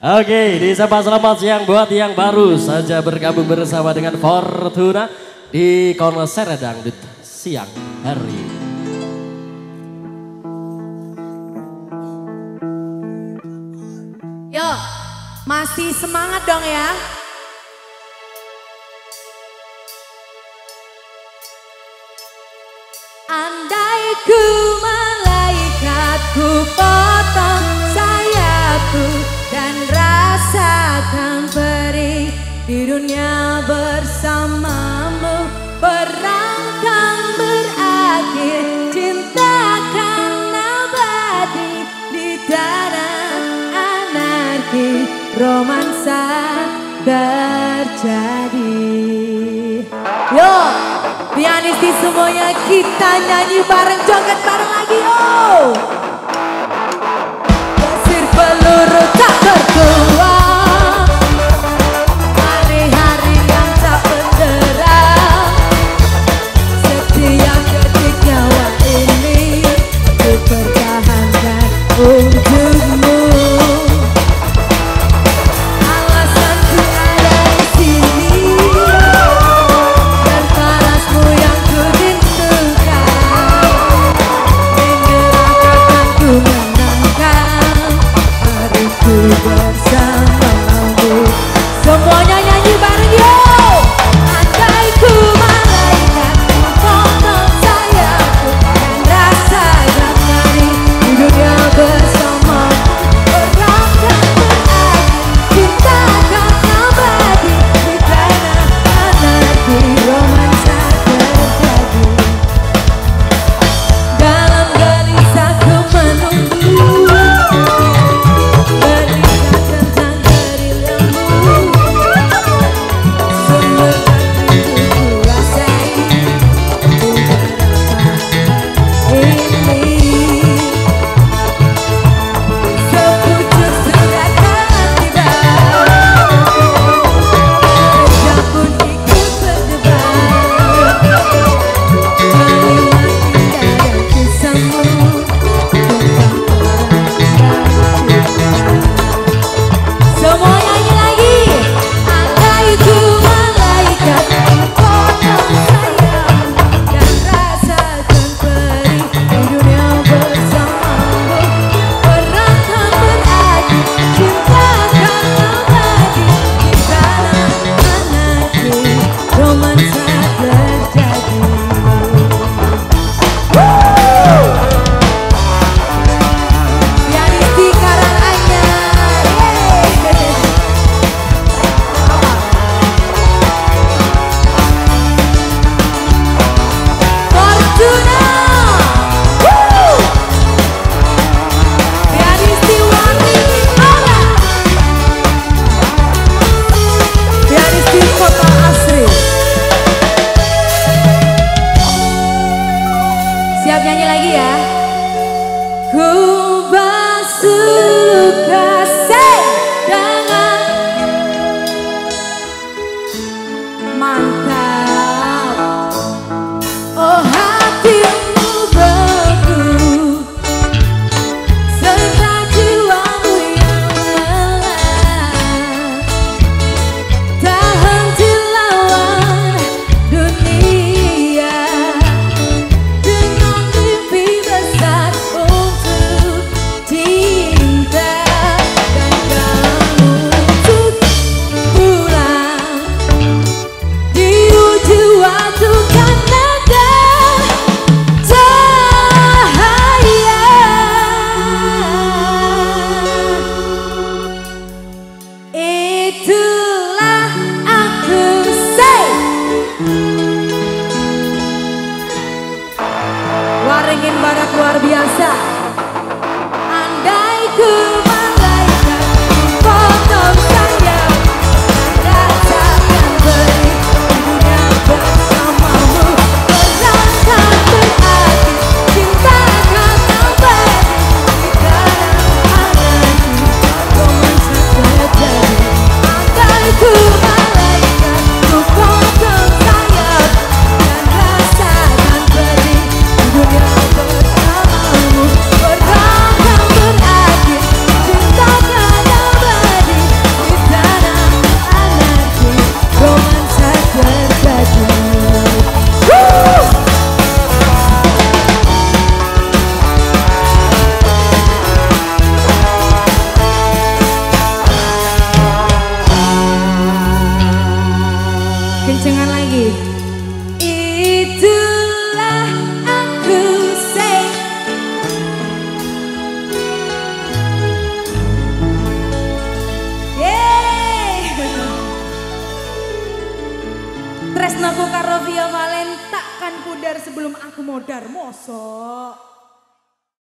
Oke, di sapa selamat siang buat yang baru saja bergabung bersama dengan Fortuna di konser dangdut siang hari. Yo, masih semangat dong ya. Andai ku malaikat ku di dunia bersamamu perang kan berakhir cinta kan abadi di tanah anarki romansa terjadi. Yo, pianisti semuanya kita nyanyi bareng joget bareng Siap nyanyi lagi ya. Ku basuh kasih dengan mantap. Oh hati. Itulah aku Waringin luar biasa. Ini. Itulah aku say. Yeay. Tresnaku karo Via Valen takkan pudar sebelum aku modar mosok.